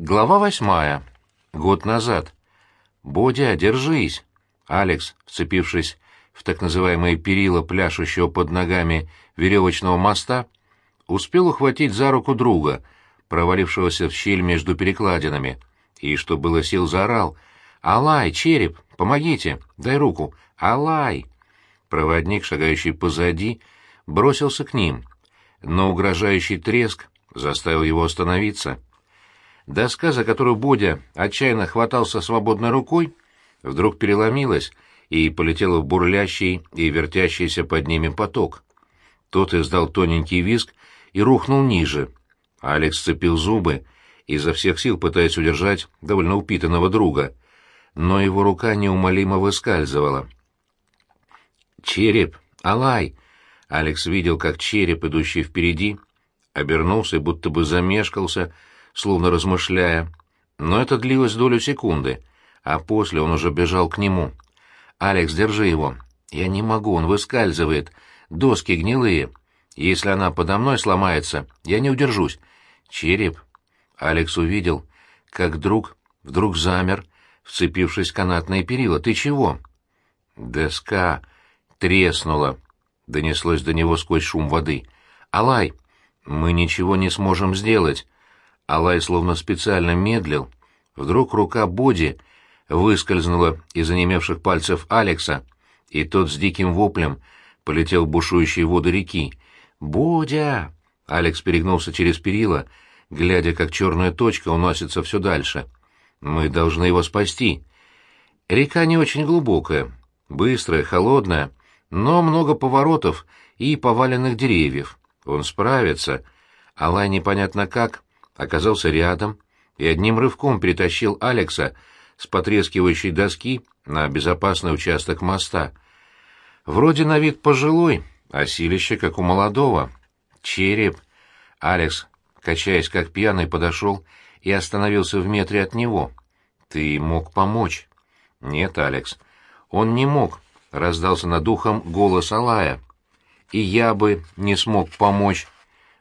Глава восьмая. Год назад. «Бодя, держись!» Алекс, вцепившись в так называемые перила пляшущего под ногами веревочного моста, успел ухватить за руку друга, провалившегося в щель между перекладинами, и, что было сил, заорал. «Алай, череп, помогите! Дай руку! Алай!» Проводник, шагающий позади, бросился к ним, но угрожающий треск заставил его остановиться. Доска, за которую Бодя отчаянно хватался свободной рукой, вдруг переломилась и полетела в бурлящий и вертящийся под ними поток. Тот издал тоненький визг и рухнул ниже. Алекс сцепил зубы, изо всех сил пытаясь удержать довольно упитанного друга, но его рука неумолимо выскальзывала. «Череп! Алай!» Алекс видел, как череп, идущий впереди, обернулся и будто бы замешкался, словно размышляя. Но это длилось долю секунды, а после он уже бежал к нему. «Алекс, держи его!» «Я не могу, он выскальзывает. Доски гнилые. Если она подо мной сломается, я не удержусь. Череп!» Алекс увидел, как друг вдруг замер, вцепившись в канатные перила. «Ты чего?» «Доска треснула», — донеслось до него сквозь шум воды. «Алай, мы ничего не сможем сделать». Алай словно специально медлил. Вдруг рука Боди выскользнула из онемевших пальцев Алекса, и тот с диким воплем полетел в бушующие воды реки. «Бодя!» Алекс перегнулся через перила, глядя, как черная точка уносится все дальше. «Мы должны его спасти». Река не очень глубокая, быстрая, холодная, но много поворотов и поваленных деревьев. Он справится. Алай непонятно как оказался рядом и одним рывком перетащил Алекса с потрескивающей доски на безопасный участок моста. Вроде на вид пожилой, а силище как у молодого. Череп. Алекс, качаясь как пьяный, подошел и остановился в метре от него. Ты мог помочь. Нет, Алекс, он не мог, раздался над ухом голос Алая. И я бы не смог помочь.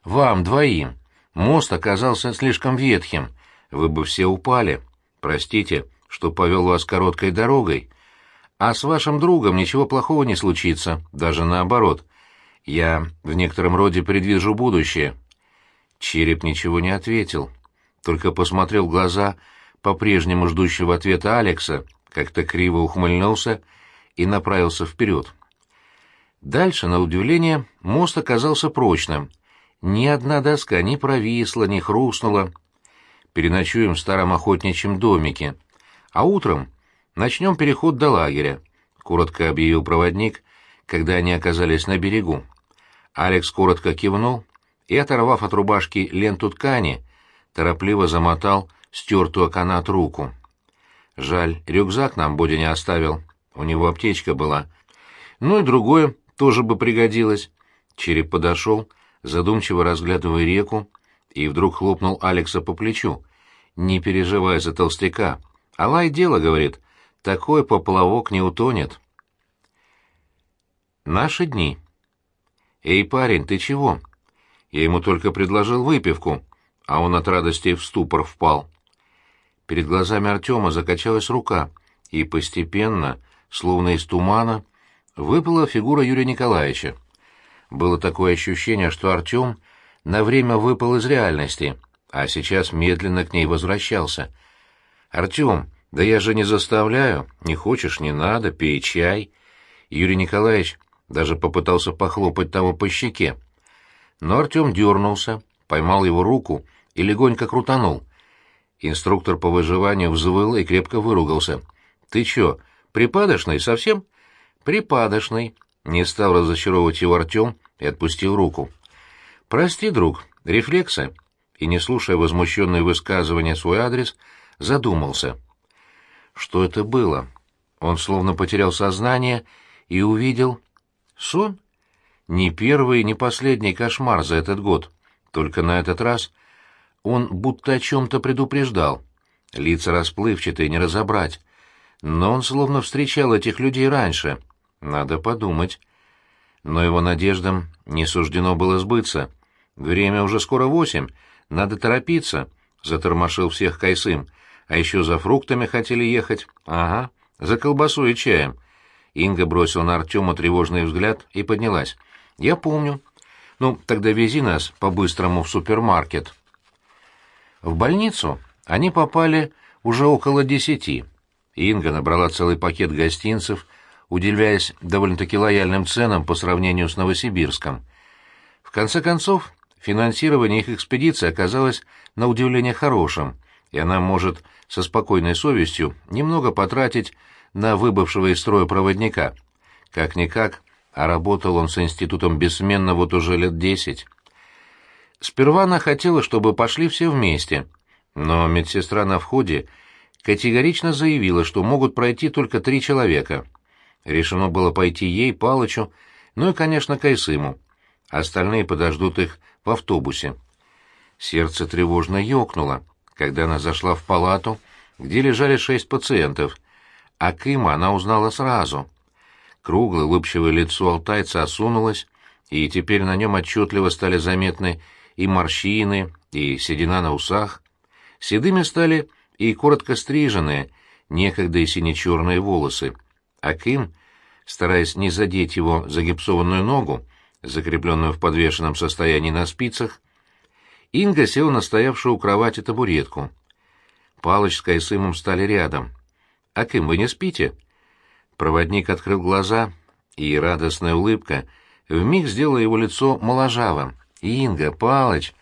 Вам двоим. Мост оказался слишком ветхим. Вы бы все упали. Простите, что повел вас короткой дорогой. А с вашим другом ничего плохого не случится, даже наоборот. Я в некотором роде предвижу будущее». Череп ничего не ответил, только посмотрел в глаза по-прежнему ждущего ответа Алекса, как-то криво ухмыльнулся и направился вперед. Дальше, на удивление, мост оказался прочным — ни одна доска не провисла, не хрустнула. Переночуем в старом охотничьем домике. А утром начнем переход до лагеря, — коротко объявил проводник, когда они оказались на берегу. Алекс коротко кивнул и, оторвав от рубашки ленту ткани, торопливо замотал стертую канат руку. Жаль, рюкзак нам Бодя не оставил, у него аптечка была. Ну и другое тоже бы пригодилось. Череп подошел, задумчиво разглядывая реку, и вдруг хлопнул Алекса по плечу. «Не переживай за толстяка. Алай дело, — говорит, — такой поплавок не утонет». Наши дни. «Эй, парень, ты чего?» Я ему только предложил выпивку, а он от радости в ступор впал. Перед глазами Артема закачалась рука, и постепенно, словно из тумана, выпала фигура Юрия Николаевича. Было такое ощущение, что Артем на время выпал из реальности, а сейчас медленно к ней возвращался. «Артем, да я же не заставляю. Не хочешь — не надо, пей чай». Юрий Николаевич даже попытался похлопать того по щеке. Но Артем дернулся, поймал его руку и легонько крутанул. Инструктор по выживанию взвыл и крепко выругался. «Ты чё, припадочный совсем?» «Припадочный», не стал разочаровывать его Артем и отпустил руку. «Прости, друг, рефлексы». И, не слушая возмущенные высказывания свой адрес, задумался. Что это было? Он словно потерял сознание и увидел... Сон? Не первый, не последний кошмар за этот год. Только на этот раз он будто о чем-то предупреждал. Лица расплывчатые, не разобрать. Но он словно встречал этих людей раньше — надо подумать. Но его надеждам не суждено было сбыться. Время уже скоро восемь, надо торопиться, — затормошил всех Кайсым. «А еще за фруктами хотели ехать?» «Ага, за колбасой и чаем». Инга бросила на Артема тревожный взгляд и поднялась. «Я помню. Ну, тогда вези нас по-быстрому в супермаркет». В больницу они попали уже около десяти. Инга набрала целый пакет гостинцев, удивляясь довольно-таки лояльным ценам по сравнению с Новосибирском. В конце концов, финансирование их экспедиции оказалось на удивление хорошим, и она может со спокойной совестью немного потратить на выбывшего из строя проводника. Как-никак, а работал он с институтом бессменно вот уже лет десять. Сперва она хотела, чтобы пошли все вместе, но медсестра на входе категорично заявила, что могут пройти только три человека. Решено было пойти ей, Палычу, ну и, конечно, Кайсыму. Остальные подождут их в автобусе. Сердце тревожно ёкнуло, когда она зашла в палату, где лежали шесть пациентов, а Кыма она узнала сразу. Круглое улыбчивое лицо алтайца осунулось, и теперь на нем отчетливо стали заметны и морщины, и седина на усах. Седыми стали и коротко стриженные, некогда и сине-черные волосы. А Ким, стараясь не задеть его загипсованную ногу, закрепленную в подвешенном состоянии на спицах, Инга села на стоявшую у кровати табуретку. Палыч с Кайсымом стали рядом. «А Ким, вы не спите?» Проводник открыл глаза, и радостная улыбка вмиг сделала его лицо моложавым. «Инга, Палыч!»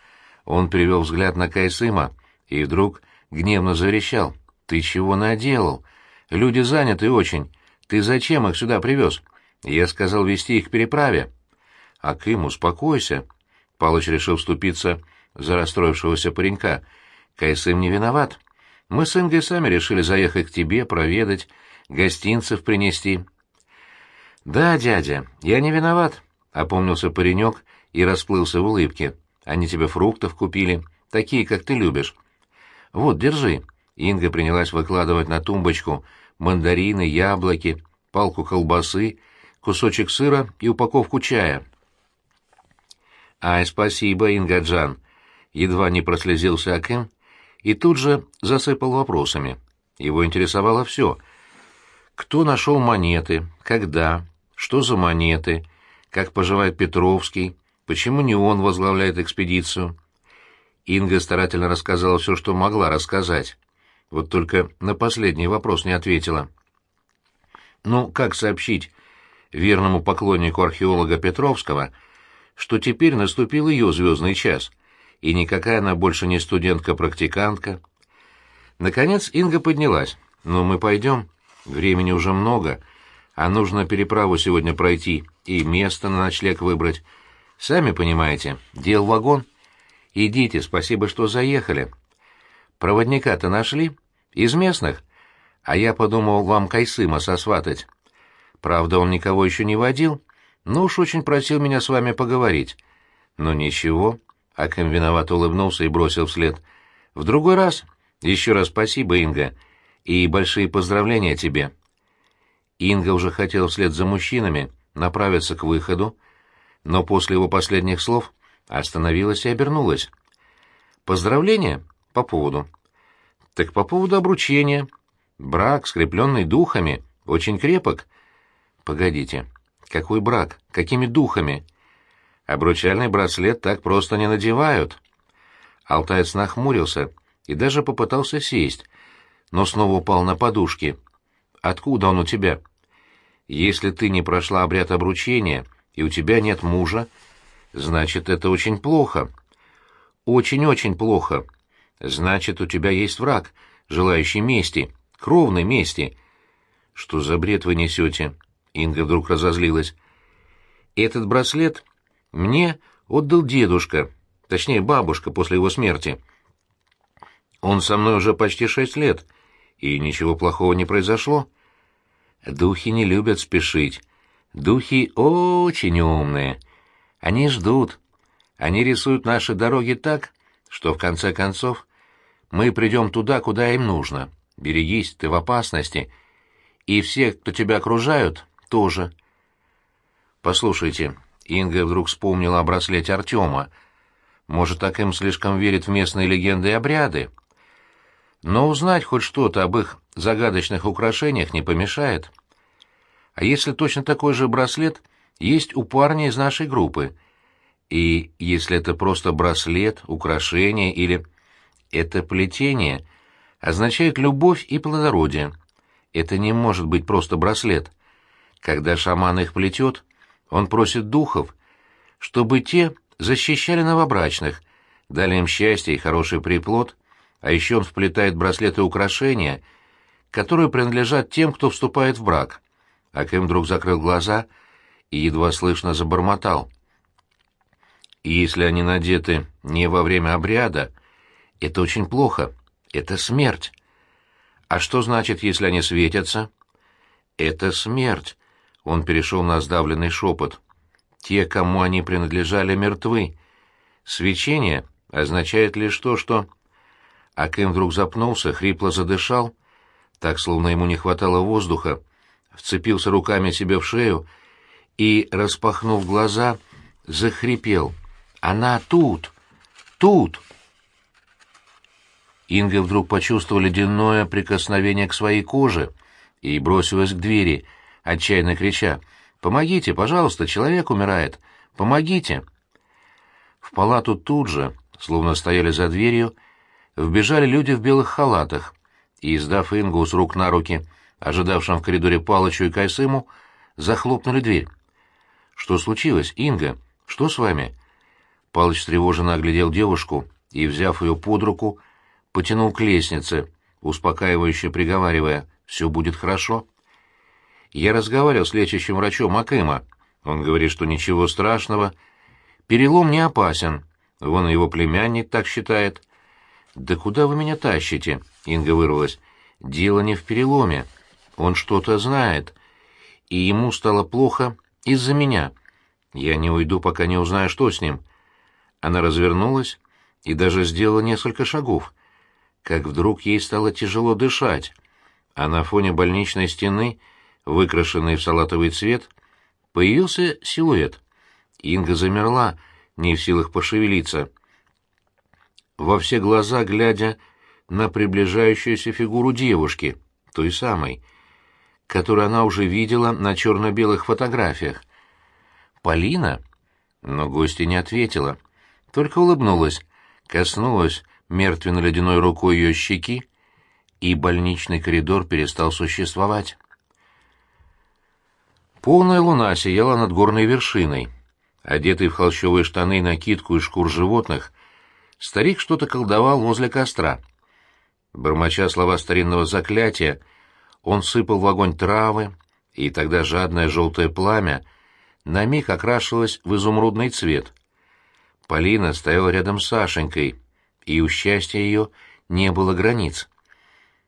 Он перевел взгляд на Кайсыма и вдруг гневно заверещал. «Ты чего наделал? Люди заняты очень. Ты зачем их сюда привез? Я сказал вести их к переправе». «А Кым, успокойся». Палыч решил вступиться за расстроившегося паренька. «Кайсым не виноват. Мы с Ингой сами решили заехать к тебе, проведать, гостинцев принести». «Да, дядя, я не виноват», — опомнился паренек и расплылся в улыбке. «Они тебе фруктов купили, такие, как ты любишь. Вот, держи». Инга принялась выкладывать на тумбочку мандарины, яблоки, палку колбасы, кусочек сыра и упаковку чая. «Ай, спасибо, Ингаджан!» Едва не прослезился Аким и тут же засыпал вопросами. Его интересовало все. Кто нашел монеты, когда, что за монеты, как поживает Петровский, почему не он возглавляет экспедицию. Инга старательно рассказала все, что могла рассказать. Вот только на последний вопрос не ответила. Ну, как сообщить верному поклоннику археолога Петровского, что теперь наступил ее звездный час, и никакая она больше не студентка-практикантка? Наконец Инга поднялась. «Ну, мы пойдем. Времени уже много, а нужно переправу сегодня пройти и место на ночлег выбрать. Сами понимаете, дел вагон». «Идите, спасибо, что заехали. Проводника-то нашли? Из местных? А я подумал вам Кайсыма сосватать. Правда, он никого еще не водил, но уж очень просил меня с вами поговорить. Но ничего». Аким виновато улыбнулся и бросил вслед. «В другой раз. Еще раз спасибо, Инга. И большие поздравления тебе». Инга уже хотела вслед за мужчинами направиться к выходу, но после его последних слов Остановилась и обернулась. «Поздравления? По поводу?» «Так по поводу обручения. Брак, скрепленный духами, очень крепок». «Погодите, какой брак? Какими духами?» «Обручальный браслет так просто не надевают». Алтаец нахмурился и даже попытался сесть, но снова упал на подушки. «Откуда он у тебя?» «Если ты не прошла обряд обручения, и у тебя нет мужа, Значит, это очень плохо. Очень-очень плохо. Значит, у тебя есть враг, желающий мести, кровной мести. Что за бред вы несете? Инга вдруг разозлилась. Этот браслет мне отдал дедушка, точнее бабушка после его смерти. Он со мной уже почти шесть лет, и ничего плохого не произошло. Духи не любят спешить. Духи очень умные. Они ждут. Они рисуют наши дороги так, что в конце концов мы придем туда, куда им нужно. Берегись, ты в опасности. И все, кто тебя окружают, тоже. Послушайте, Инга вдруг вспомнила о браслете Артема. Может, так им слишком верит в местные легенды и обряды. Но узнать хоть что-то об их загадочных украшениях не помешает. А если точно такой же браслет есть у парня из нашей группы? И если это просто браслет, украшение или... Это плетение означает любовь и плодородие. Это не может быть просто браслет. Когда шаман их плетет, он просит духов, чтобы те защищали новобрачных, дали им счастье и хороший приплод, а еще он вплетает браслеты украшения, которые принадлежат тем, кто вступает в брак. Аким вдруг закрыл глаза и едва слышно забормотал. И если они надеты не во время обряда, это очень плохо, это смерть. А что значит, если они светятся? Это смерть. Он перешел на сдавленный шепот. Те, кому они принадлежали, мертвы. Свечение означает лишь то, что... Аким вдруг запнулся, хрипло задышал, так, словно ему не хватало воздуха, вцепился руками себе в шею и, распахнув глаза, захрипел. «Она тут! Тут!» Инга вдруг почувствовала ледяное прикосновение к своей коже и бросилась к двери, отчаянно крича «Помогите, пожалуйста, человек умирает! Помогите!» В палату тут же, словно стояли за дверью, вбежали люди в белых халатах и, сдав Ингу с рук на руки, ожидавшим в коридоре Палычу и Кайсыму, захлопнули дверь. «Что случилось, Инга? Что с вами?» Палыч тревоженно оглядел девушку и, взяв ее под руку, потянул к лестнице, успокаивающе приговаривая «все будет хорошо». Я разговаривал с лечащим врачом Акыма. Он говорит, что ничего страшного. Перелом не опасен. Вон его племянник так считает. «Да куда вы меня тащите?» — Инга вырвалась. «Дело не в переломе. Он что-то знает. И ему стало плохо из-за меня. Я не уйду, пока не узнаю, что с ним». Она развернулась и даже сделала несколько шагов. Как вдруг ей стало тяжело дышать, а на фоне больничной стены — выкрашенный в салатовый цвет, появился силуэт. Инга замерла, не в силах пошевелиться. Во все глаза глядя на приближающуюся фигуру девушки, той самой, которую она уже видела на черно-белых фотографиях. «Полина?» Но гостья не ответила, только улыбнулась, коснулась мертвенно-ледяной рукой ее щеки, и больничный коридор перестал существовать. Полная луна сияла над горной вершиной. Одетый в холщовые штаны и накидку из шкур животных, старик что-то колдовал возле костра. Бормоча слова старинного заклятия, он сыпал в огонь травы, и тогда жадное желтое пламя на миг окрашивалось в изумрудный цвет. Полина стояла рядом с Сашенькой, и у счастья ее не было границ.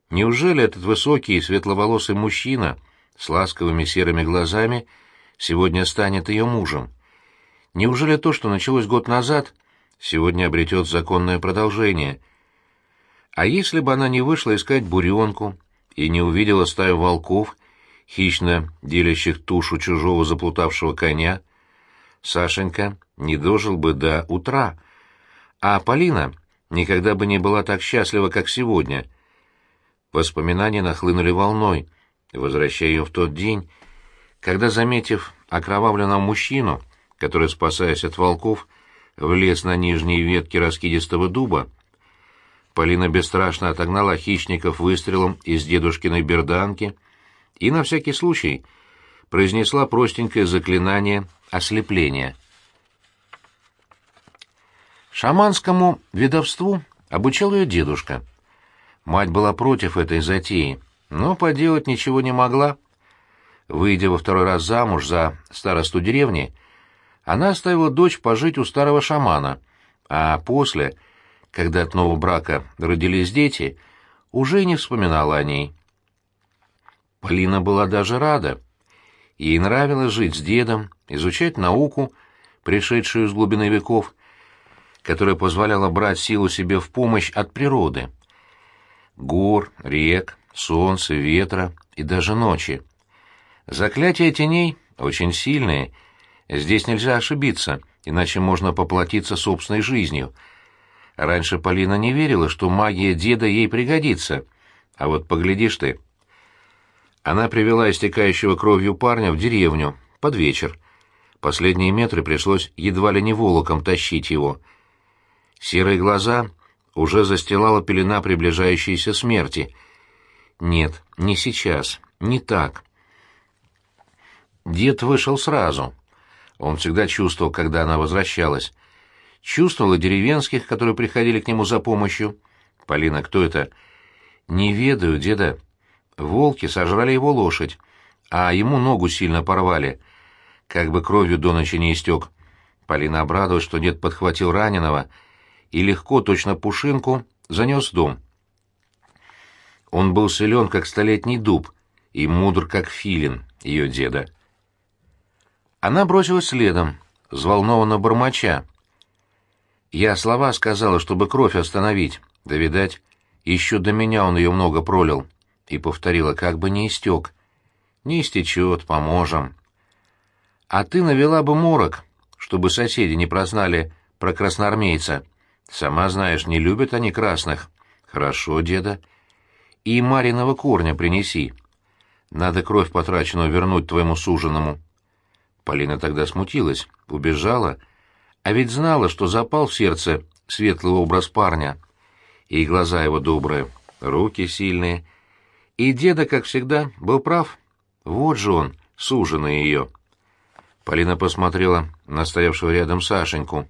Неужели этот высокий и светловолосый мужчина с ласковыми серыми глазами сегодня станет ее мужем? Неужели то, что началось год назад, сегодня обретет законное продолжение? А если бы она не вышла искать буренку и не увидела стаю волков, хищно делящих тушу чужого заплутавшего коня, Сашенька не дожил бы до утра, а Полина никогда бы не была так счастлива, как сегодня. Воспоминания нахлынули волной — возвращая ее в тот день, когда, заметив окровавленного мужчину, который, спасаясь от волков, влез на нижние ветки раскидистого дуба, Полина бесстрашно отогнала хищников выстрелом из дедушкиной берданки и, на всякий случай, произнесла простенькое заклинание ослепления. Шаманскому ведовству обучал ее дедушка. Мать была против этой затеи, но поделать ничего не могла. Выйдя во второй раз замуж за старосту деревни, она оставила дочь пожить у старого шамана, а после, когда от нового брака родились дети, уже не вспоминала о ней. Полина была даже рада. Ей нравилось жить с дедом, изучать науку, пришедшую из глубины веков, которая позволяла брать силу себе в помощь от природы. Гор, рек, солнца, ветра и даже ночи. Заклятия теней очень сильные. Здесь нельзя ошибиться, иначе можно поплатиться собственной жизнью. Раньше Полина не верила, что магия деда ей пригодится. А вот поглядишь ты. Она привела истекающего кровью парня в деревню, под вечер. Последние метры пришлось едва ли не волоком тащить его. Серые глаза уже застилала пелена приближающейся смерти. Нет, не сейчас, не так. Дед вышел сразу. Он всегда чувствовал, когда она возвращалась. Чувствовал и деревенских, которые приходили к нему за помощью. «Полина, кто это?» «Не ведаю, деда. Волки сожрали его лошадь, а ему ногу сильно порвали. Как бы кровью до ночи не истек». Полина обрадовалась, что дед подхватил раненого и легко, точно пушинку, занес дом. Он был силен, как столетний дуб, и мудр, как филин, ее деда. Она бросилась следом, взволнованно бормоча. Я слова сказала, чтобы кровь остановить, да, видать, еще до меня он ее много пролил, и повторила, как бы не истек. Не истечет, поможем. А ты навела бы морок, чтобы соседи не прознали про красноармейца. Сама знаешь, не любят они красных. Хорошо, деда. И Мариного корня принеси. Надо кровь потраченную вернуть твоему суженому. Полина тогда смутилась, убежала, а ведь знала, что запал в сердце светлый образ парня. И глаза его добрые, руки сильные. И деда, как всегда, был прав. Вот же он, суженый ее. Полина посмотрела на стоявшего рядом Сашеньку.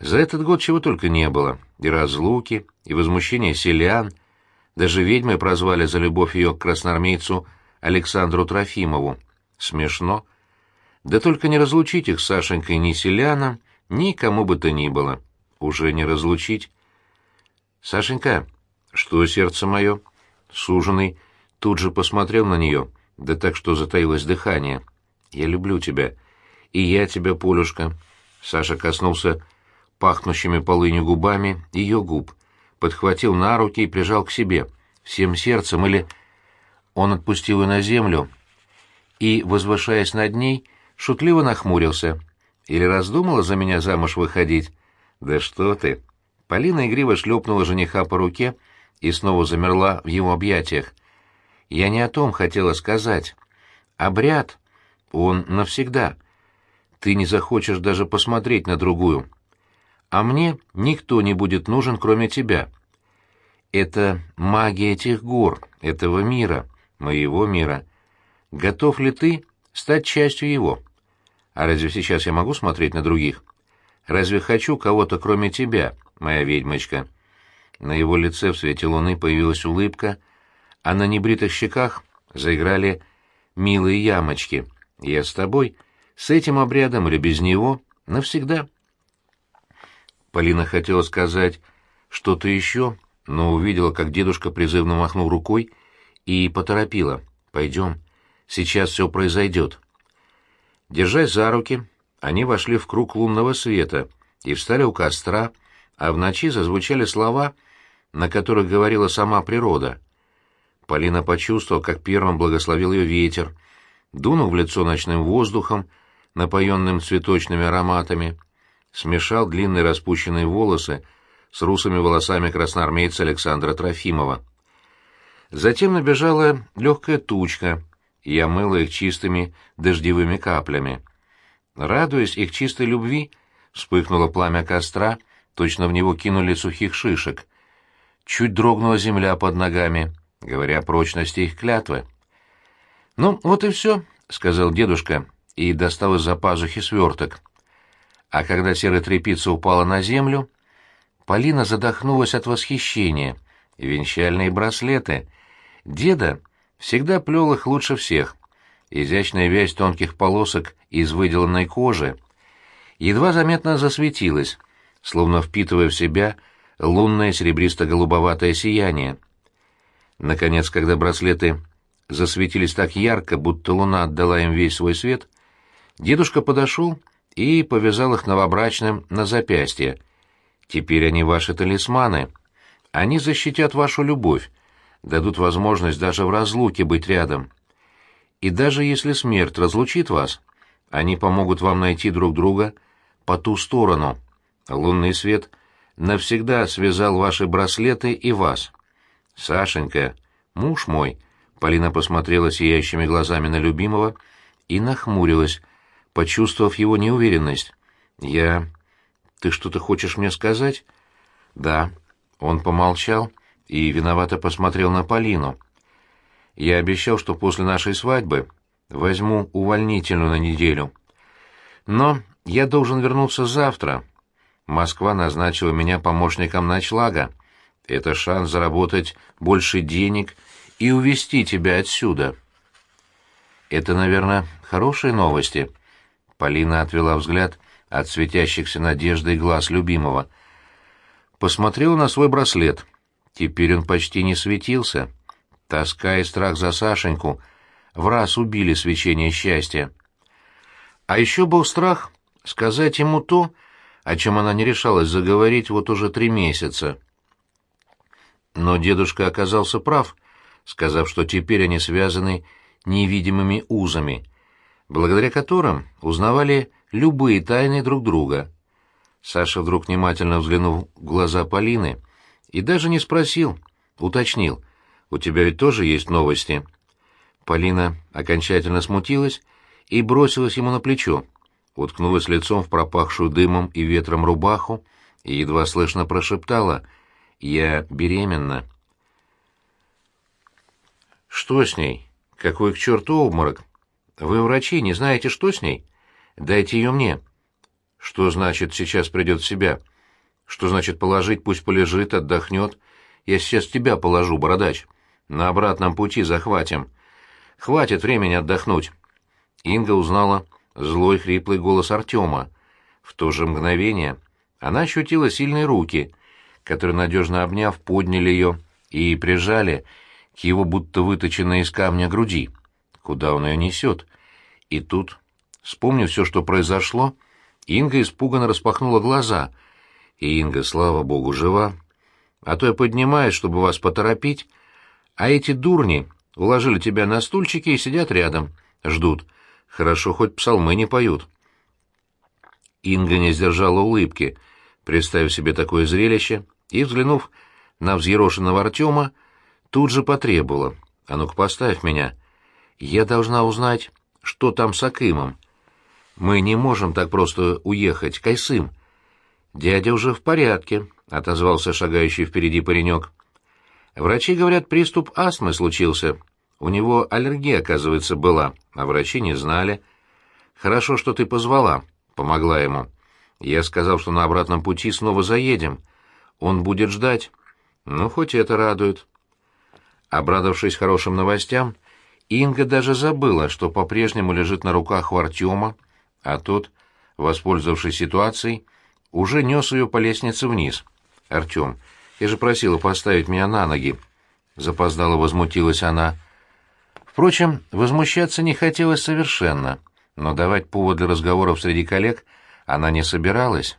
За этот год чего только не было. И разлуки, и возмущение селян. Даже ведьмы прозвали за любовь ее к красноармейцу Александру Трофимову. Смешно. Да только не разлучить их с Сашенькой ни селянам, ни кому бы то ни было. Уже не разлучить. «Сашенька, что сердце мое?» Суженый тут же посмотрел на нее, да так что затаилось дыхание. «Я люблю тебя. И я тебя, Полюшка». Саша коснулся пахнущими полынью губами ее губ, подхватил на руки и прижал к себе, всем сердцем или... Он отпустил ее на землю и, возвышаясь над ней, шутливо нахмурился. «Или раздумала за меня замуж выходить?» «Да что ты!» Полина игриво шлепнула жениха по руке и снова замерла в его объятиях. «Я не о том хотела сказать. Обряд, он навсегда. Ты не захочешь даже посмотреть на другую. А мне никто не будет нужен, кроме тебя. Это магия этих гор, этого мира, моего мира. Готов ли ты стать частью его?» А разве сейчас я могу смотреть на других? Разве хочу кого-то кроме тебя, моя ведьмочка?» На его лице в свете луны появилась улыбка, а на небритых щеках заиграли милые ямочки. «Я с тобой, с этим обрядом или без него, навсегда». Полина хотела сказать что-то еще, но увидела, как дедушка призывно махнул рукой и поторопила. «Пойдем, сейчас все произойдет». Держась за руки, они вошли в круг лунного света и встали у костра, а в ночи зазвучали слова, на которых говорила сама природа. Полина почувствовала, как первым благословил ее ветер, дунул в лицо ночным воздухом, напоенным цветочными ароматами, смешал длинные распущенные волосы с русыми волосами красноармейца Александра Трофимова. Затем набежала легкая тучка — и омыла их чистыми дождевыми каплями. Радуясь их чистой любви, вспыхнуло пламя костра, точно в него кинули сухих шишек. Чуть дрогнула земля под ногами, говоря о прочности их клятвы. «Ну, вот и все», — сказал дедушка и достал из-за пазухи сверток. А когда серая тряпица упала на землю, Полина задохнулась от восхищения. Венчальные браслеты. Деда всегда плел их лучше всех. Изящная вязь тонких полосок из выделанной кожи едва заметно засветилась, словно впитывая в себя лунное серебристо-голубоватое сияние. Наконец, когда браслеты засветились так ярко, будто луна отдала им весь свой свет, дедушка подошел и повязал их новобрачным на запястье. «Теперь они ваши талисманы. Они защитят вашу любовь, дадут возможность даже в разлуке быть рядом. И даже если смерть разлучит вас, они помогут вам найти друг друга по ту сторону. Лунный свет навсегда связал ваши браслеты и вас. Сашенька, муж мой, Полина посмотрела сияющими глазами на любимого и нахмурилась, почувствовав его неуверенность. Я... Ты что-то хочешь мне сказать? Да. Он помолчал и виновато посмотрел на Полину. Я обещал, что после нашей свадьбы возьму увольнительную на неделю. Но я должен вернуться завтра. Москва назначила меня помощником ночлага. Это шанс заработать больше денег и увезти тебя отсюда. Это, наверное, хорошие новости. Полина отвела взгляд от светящихся надеждой глаз любимого. Посмотрела на свой браслет. Теперь он почти не светился. Тоска и страх за Сашеньку в раз убили свечение счастья. А еще был страх сказать ему то, о чем она не решалась заговорить вот уже три месяца. Но дедушка оказался прав, сказав, что теперь они связаны невидимыми узами, благодаря которым узнавали любые тайны друг друга. Саша вдруг внимательно взглянул в глаза Полины и даже не спросил, уточнил, «У тебя ведь тоже есть новости?» Полина окончательно смутилась и бросилась ему на плечо, уткнулась лицом в пропахшую дымом и ветром рубаху и едва слышно прошептала «Я беременна». «Что с ней? Какой к черту обморок? Вы врачи, не знаете, что с ней? Дайте ее мне». «Что значит, сейчас придет в себя? Что значит положить, пусть полежит, отдохнет? Я сейчас тебя положу, бородач. На обратном пути захватим. Хватит времени отдохнуть». Инга узнала злой хриплый голос Артема. В то же мгновение она ощутила сильные руки, которые, надежно обняв, подняли ее и прижали к его будто выточенной из камня груди. Куда он ее несет? И тут, вспомнив все, что произошло, Инга испуганно распахнула глаза. И Инга, слава богу, жива. А то я поднимаюсь, чтобы вас поторопить, а эти дурни уложили тебя на стульчики и сидят рядом, ждут. Хорошо, хоть псалмы не поют. Инга не сдержала улыбки, представив себе такое зрелище, и, взглянув на взъерошенного Артема, тут же потребовала. «А ну-ка, поставь меня. Я должна узнать, что там с Акимом. Мы не можем так просто уехать, Кайсым». «Дядя уже в порядке», — отозвался шагающий впереди паренек. «Врачи говорят, приступ астмы случился. У него аллергия, оказывается, была, а врачи не знали. Хорошо, что ты позвала, помогла ему. Я сказал, что на обратном пути снова заедем. Он будет ждать. Ну, хоть это радует. Обрадовавшись хорошим новостям, Инга даже забыла, что по-прежнему лежит на руках у Артема, а тот, воспользовавшись ситуацией, уже нес ее по лестнице вниз. «Артем, я же просила поставить меня на ноги». Запоздало возмутилась она. Впрочем, возмущаться не хотелось совершенно, но давать повод для разговоров среди коллег она не собиралась.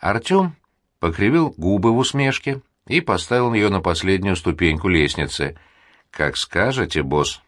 Артем покривил губы в усмешке и поставил ее на последнюю ступеньку лестницы. «Как скажете, босс».